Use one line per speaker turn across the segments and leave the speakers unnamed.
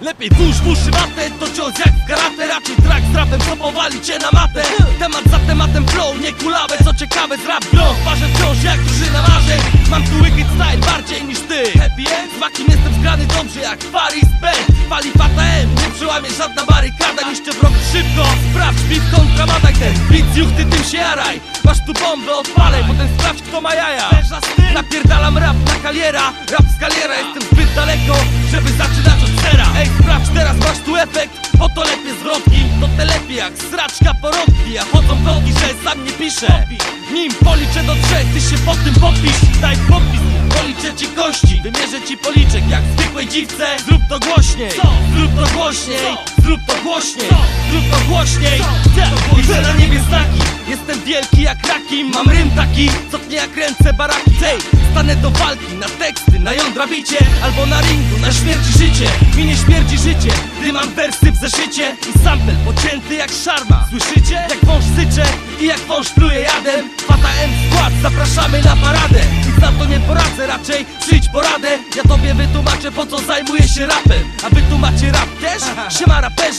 Lepiej włóż w uszy matę, to cios jak karate Raczej track z rapem, co powali cię na matę Temat za tematem flow, nie kulawe Co ciekawe z rap grą, w parze wciąż jak drużyna marzeń. Mam tu wicked style bardziej niż ty. Happy end? Z makiem jestem zgrany dobrze jak Faris Band Fali Fata M, nie przełamie żadna barykada. Niszczę wrog szybko, sprawdź beat kontra matak ten Beat z juchty, tym się jaraj. Masz tu bombę, odpalaj, potem sprawdź kto ma jaja. Napierdalam rap na kaliera, rap z kaliera. Jestem zbyt daleko, żeby zaczynać od zera. Ej, sprawdź teraz, masz tu efekt. Po to lepiej zwrotki, to te lepiej jak sraczka porobki A chodzą kogi, że sam nie piszę Nim policzę do trzech, ty się po tym podpisz. Daj podpis, policzę ci kości. Wymierzę ci policzek jak zwykłej dziwce. Zrób to głośniej, zrób to głośniej Zrób to głośniej, zrób to głośniej. Widzę na niebie znaki Jestem wielki jak raki. Mam rym taki, co tnie jak ręce baraki. Ej, stanę do walki na teksty Na jądra bicie, albo na ringu Na śmierć i życie, mi nie śmierdzi życie Gdy mam wersy w zeszycie. I sample pocięty jak szarma. Słyszycie? Jak wąż sycze i jak wąż pluje jadem? Fata M skład, zapraszamy na paradę. Nic na to nie poradzę, raczej przyjdź poradę. Ja tobie wytłumaczę po co zajmuję się rapem. A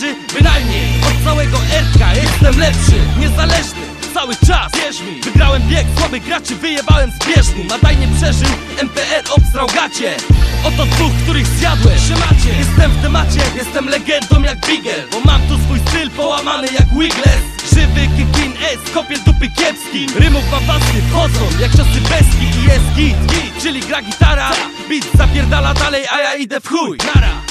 Raperzy, bynajmniej Od całego Erka jestem lepszy, niezależny Cały czas, wierz mi Wygrałem bieg, słabych graczy wyjebałem z bieżni. Madaj nie przeżył, MPR obstrał gacie. Oto dwóch, których zjadłem Siemacie, jestem w temacie, jestem legendą jak Bigel Bo mam tu swój styl połamany jak Wiggles Żywy kikin S, kopię dupy kiepski Rymów mam wasy, wchodzą jak czasy beski. I jest git, git, czyli gra gitara. Beat zapierdala dalej, a ja idę w chuj. Nara